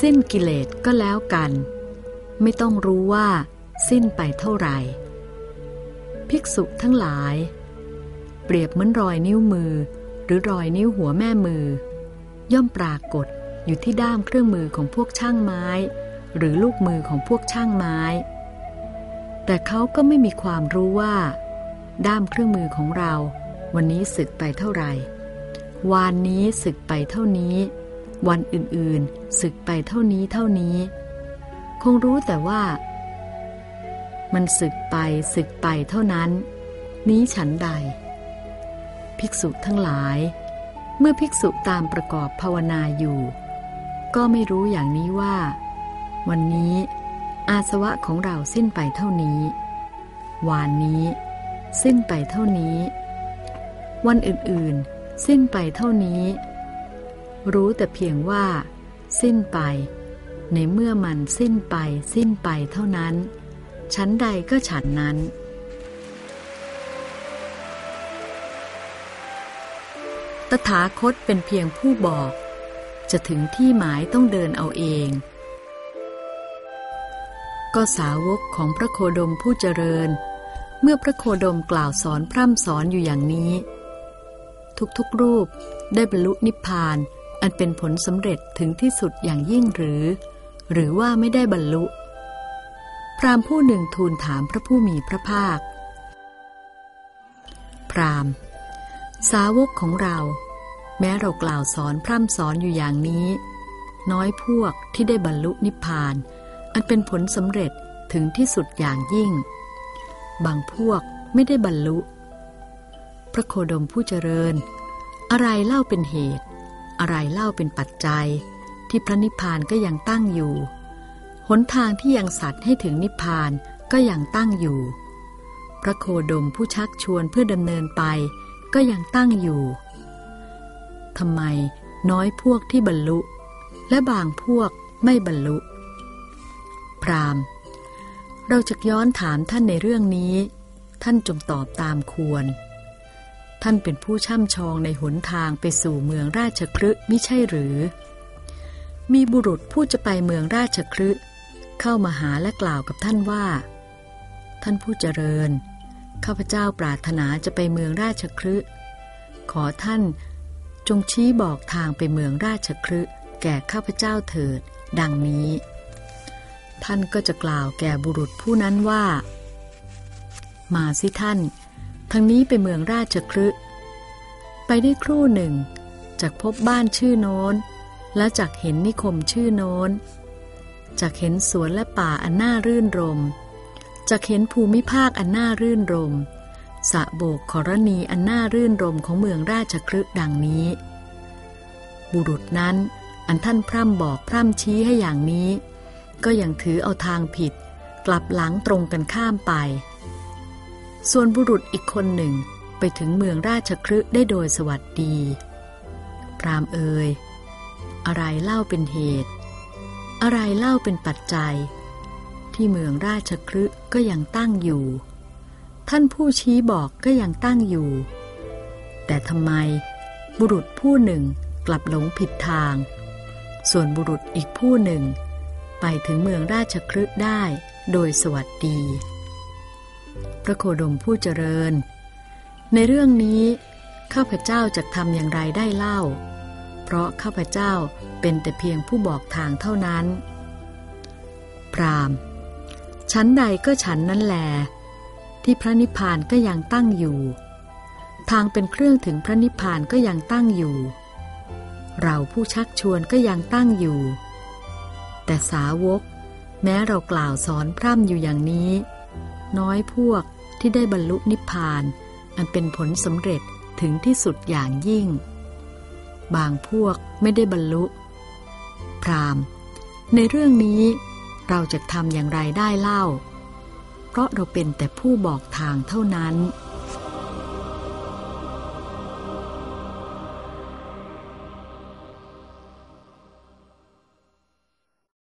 สิ้นกิเลสก็แล้วกัน ไม่ต้องรู้ว่า สิ้นไปเท่าไหร่ ภิกษุทั้งหลาย เปรียบเหมือนรอยนิ้วมือ หรือรอยนิ้วหัวแม่มือ ย่อมปรากฏอยู่ที่ด้ามเครื่องมือของพวกช่างไม้ หรือลูกมือของพวกช่างไม้ แต่เขาก็ไม่มีความรู้ว่า ด้ามเครื่องมือของเรา วันนี้สึกไปเท่าไหร่ วานนี้สึกไปเท่านี้ วันอื่นๆสึกไปเท่านี้เท่านี้ คงรู้แต่ว่า มันสึกไปสึกไปเท่านั้น นี้ฉันใด ภิกษุทั้งหลาย เมื่อภิกษุตามประกอบภาวนาอยู่ ก็ไม่รู้อย่างนี้ว่า วันนี้อาสวะของเราสิ้นไปเท่านี้ วานนี้ สิ้นไปเท่านี้ วันอื่นๆ สิ้นไปเท่านี้ รู้แต่เพียงว่า สิ้นไป ในเมื่อมันสิ้นไป สิ้นไปเท่านั้น ชั้นใดก็ฉันนั้น ตถาคตเป็นเพียงผู้บอก จะถึงที่หมายต้องเดินเอาเอง ก็สาวกของพระโคดมผู้เจริญ เมื่อพระโคดมกล่าวสอนพร่ำสอนอยู่อย่างนี้ ทุกๆรูปได้บรรลุนิพพาน อันเป็นผลสำเร็จถึงที่สุดอย่างยิ่งหรือ หรือว่าไม่ได้บรรลุ พรามผู้หนึ่งทูลถามพระผู้มีพระภาค พรามสาวกของเรา แม้เรากล่าวสอนพร่ำสอนอยู่อย่างนี้ น้อยพวกที่ได้บรรลุนิพพาน อันเป็นผลสำเร็จถึงที่สุดอย่างยิ่ง บางพวกไม่ได้บรรลุ พระโคดมผู้เจริญ อะไรเล่าเป็นเหตุ อะไรเล่าเป็นปัจจัย ที่พระนิพพานก็ยังตั้งอยู่ หนทางที่ยังสัตว์ให้ถึงนิพพานก็ยังตั้งอยู่ พระโคดมผู้ชักชวนเพื่อดำเนินไป ก็ยังตั้งอยู่ทำไมน้อยพวกที่บรรลุ และบางพวกไม่บรรลุ พรามเราจะย้อนถามท่านในเรื่องนี้ ท่านจงตอบตามควร ท่านเป็นผู้ช่ำชองในหนทางไปสู่เมืองราชครึไม่ใช่หรือ มีบุรุษผู้จะไปเมืองราชครึเข้ามาหาและกล่าวกับท่านว่า ท่านผู้เจริญ ข้าพเจ้าปรารถนาจะไปเมืองราชครึขอท่านจงชี้บอกทางไปเมืองราชครึแก่ข้าพเจ้าเถิด ดังนี้ ท่านก็จะกล่าวแก่บุรุษผู้นั้นว่า มาสิท่าน ทางนี้ไปเมืองราชครึไปได้ครู่หนึ่ง จากพบบ้านชื่อโน้น และจากเห็นนิคมชื่อโน้น จากเห็นสวนและป่าอันน่ารื่นรม จากเห็นภูมิภาคอันน่ารื่นรมสะโบกขรณีอันน่ารื่นรมของเมืองราชครึดังนี้ บุรุษนั้นอันท่านพร่ำบอกพร่ำชี้ให้อย่างนี้ ก็ยังถือเอาทางผิด กลับหลังตรงกันข้ามไป ส่วนบุรุษอีกคนหนึ่งไปถึงเมืองราชครึได้โดยสวัสดี พรามเอ่ยอะไรเล่าเป็นเหตุ อะไรเล่าเป็นปัจจัย ที่เมืองราชครึก็ยังตั้งอยู่ ท่านผู้ชี้บอกก็ยังตั้งอยู่ แต่ทำไมบุรุษผู้หนึ่งกลับหลงผิดทาง ส่วนบุรุษอีกผู้หนึ่ง ไปถึงเมืองราชครึได้โดยสวัสดี พระโคดมผู้เจริญ ในเรื่องนี้ ข้าพเจ้าจะทำอย่างไรได้เล่า เพราะข้าพเจ้าเป็นแต่เพียงผู้บอกทางเท่านั้น พรามชั้นใดก็ฉันนั้นแหลที่พระนิพพานก็ยังตั้งอยู่ ทางเป็นเครื่องถึงพระนิพพานก็ยังตั้งอยู่ เราผู้ชักชวนก็ยังตั้งอยู่ แต่สาวก แม้เรากล่าวสอนพร่ำอยู่อย่างนี้ น้อยพวก ที่ได้บรรลุนิพพาน อันเป็นผลสำเร็จถึงที่สุดอย่างยิ่ง บางพวกไม่ได้บรรลุ พรามในเรื่องนี้เราจะทำอย่างไรได้เล่า เพราะเราเป็นแต่ผู้บอกทางเท่านั้น